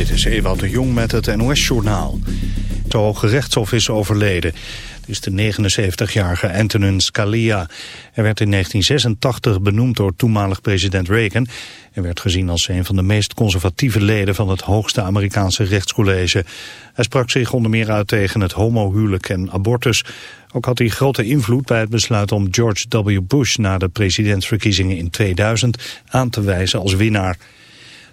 Dit is Ewout de Jong met het NOS-journaal. Het Hoge Rechtshof is overleden. Het is de 79-jarige Antonin Scalia. Hij werd in 1986 benoemd door toenmalig president Reagan... en werd gezien als een van de meest conservatieve leden... van het hoogste Amerikaanse rechtscollege. Hij sprak zich onder meer uit tegen het homohuwelijk en abortus. Ook had hij grote invloed bij het besluit om George W. Bush... na de presidentsverkiezingen in 2000 aan te wijzen als winnaar.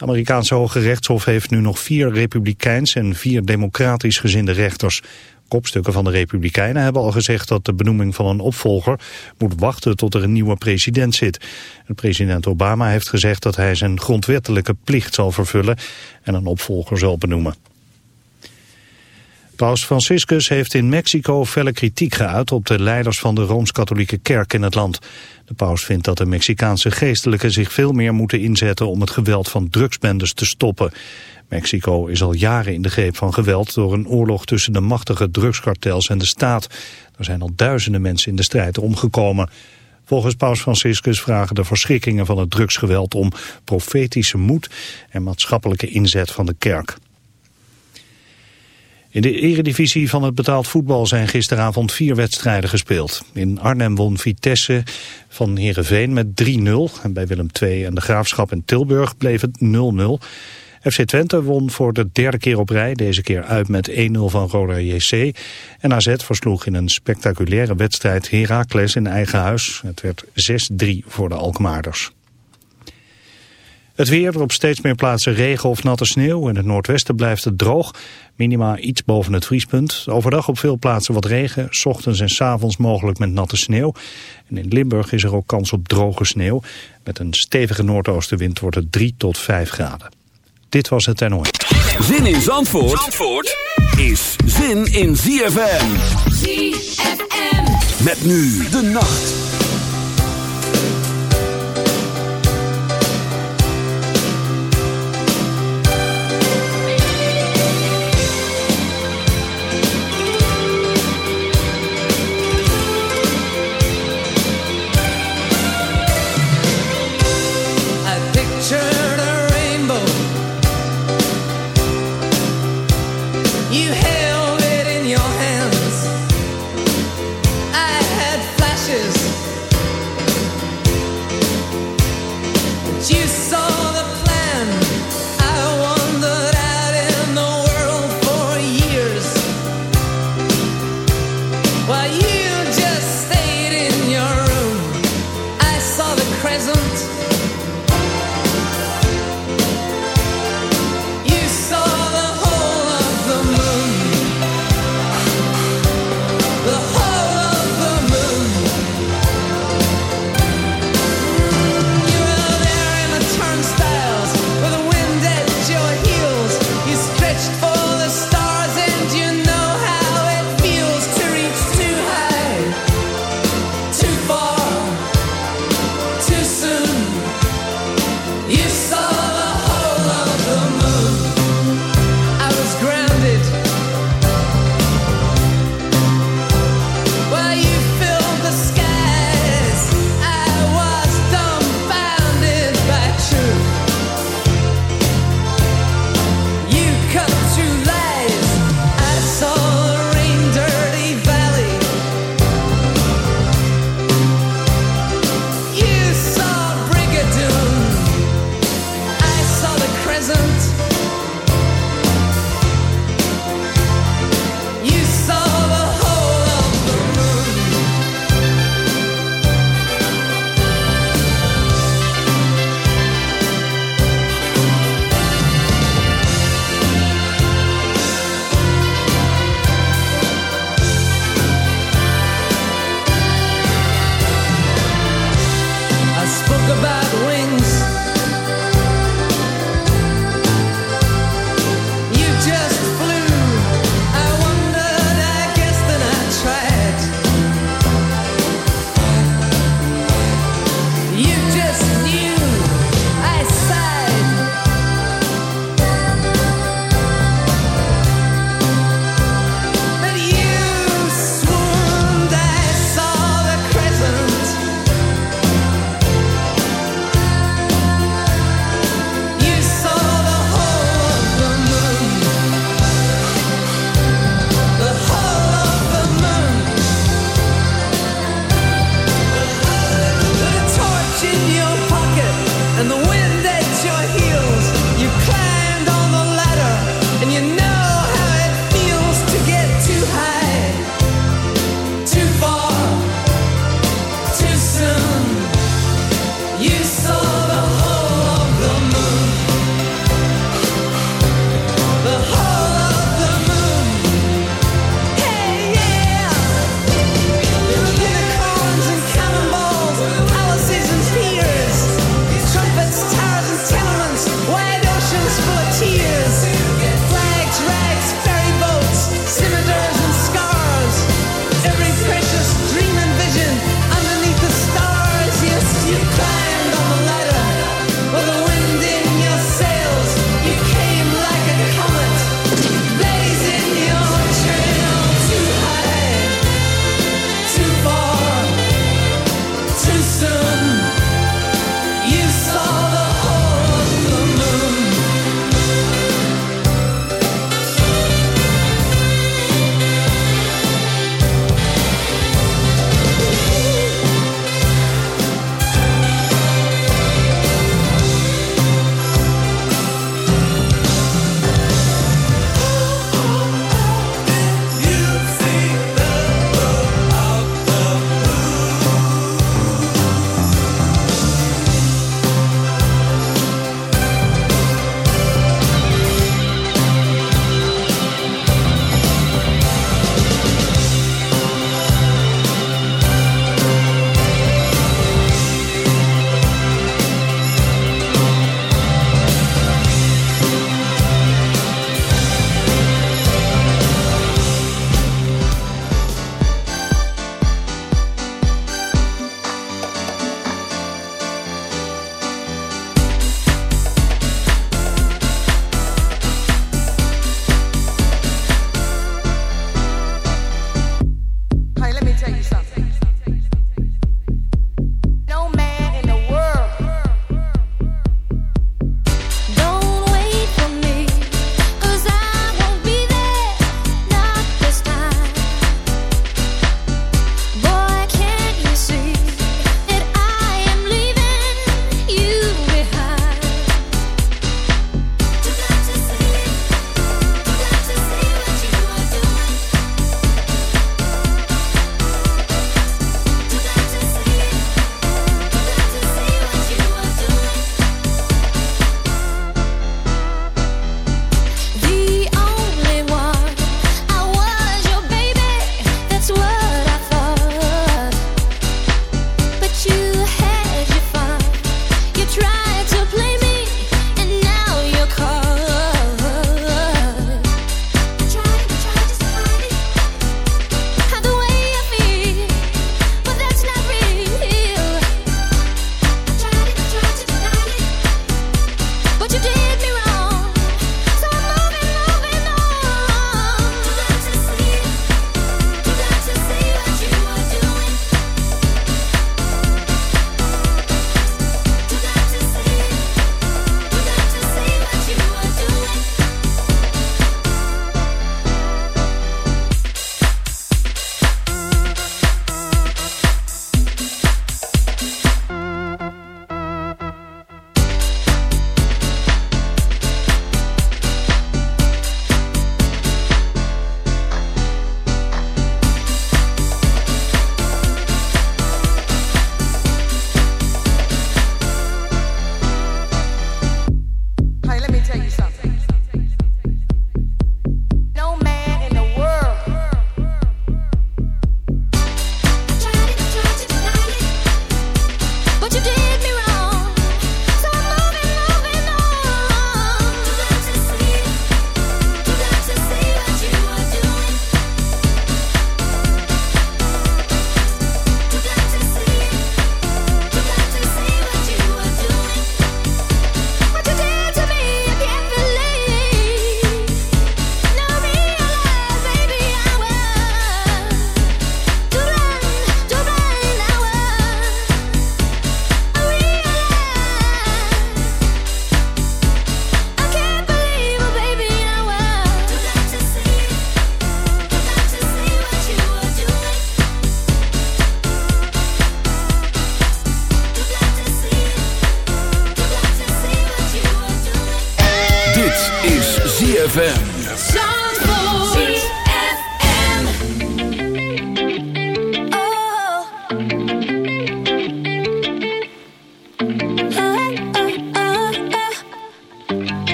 Amerikaanse Hoge Rechtshof heeft nu nog vier republikeins en vier democratisch gezinde rechters. Kopstukken van de Republikeinen hebben al gezegd dat de benoeming van een opvolger moet wachten tot er een nieuwe president zit. president Obama heeft gezegd dat hij zijn grondwettelijke plicht zal vervullen en een opvolger zal benoemen. Paus Franciscus heeft in Mexico felle kritiek geuit op de leiders van de Rooms-Katholieke Kerk in het land. De paus vindt dat de Mexicaanse geestelijken zich veel meer moeten inzetten om het geweld van drugsbendes te stoppen. Mexico is al jaren in de greep van geweld door een oorlog tussen de machtige drugskartels en de staat. Er zijn al duizenden mensen in de strijd omgekomen. Volgens paus Franciscus vragen de verschrikkingen van het drugsgeweld om profetische moed en maatschappelijke inzet van de kerk. In de eredivisie van het betaald voetbal zijn gisteravond vier wedstrijden gespeeld. In Arnhem won Vitesse van Heerenveen met 3-0. En bij Willem II en de Graafschap in Tilburg bleef het 0-0. FC Twente won voor de derde keer op rij, deze keer uit met 1-0 van Roda JC. En AZ versloeg in een spectaculaire wedstrijd Heracles in eigen huis. Het werd 6-3 voor de Alkmaarders. Het weer, op steeds meer plaatsen regen of natte sneeuw. In het noordwesten blijft het droog. Minima iets boven het vriespunt. Overdag op veel plaatsen wat regen. S ochtends en s avonds mogelijk met natte sneeuw. En in Limburg is er ook kans op droge sneeuw. Met een stevige noordoostenwind wordt het 3 tot 5 graden. Dit was het NOS. Zin in Zandvoort, Zandvoort is zin in ZFM. ZFM. Met nu de nacht.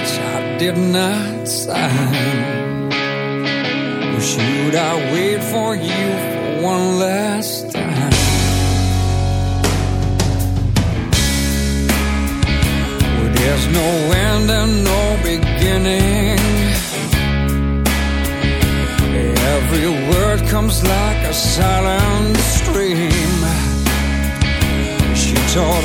Which I did not sign. Or should I wait for you for one last time? Well, there's no end and no beginning. Every word comes like a silent stream. She told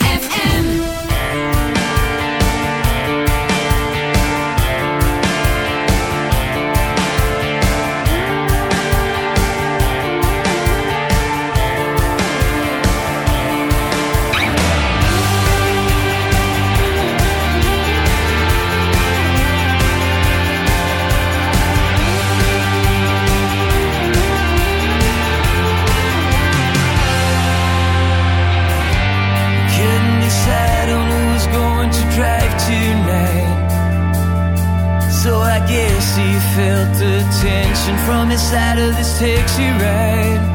Out of this taxi ride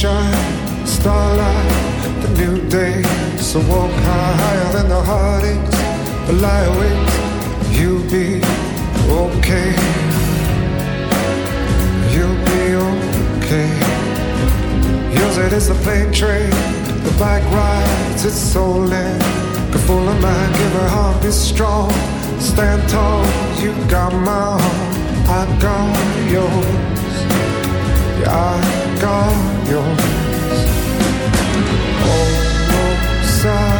sunshine, starlight, the new day. So walk higher than the heartaches, the lie awake. You'll be okay. You'll be okay. Yours it is the plane train, the bike rides, it's soul in. A full of mind, give her heart, be strong. Stand tall, you got my heart, I got yours. I got yours. Oh, oh, sorry,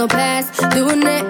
no past, doing it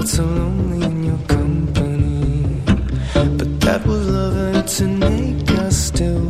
felt so lonely in your company. But that was love, and to make us still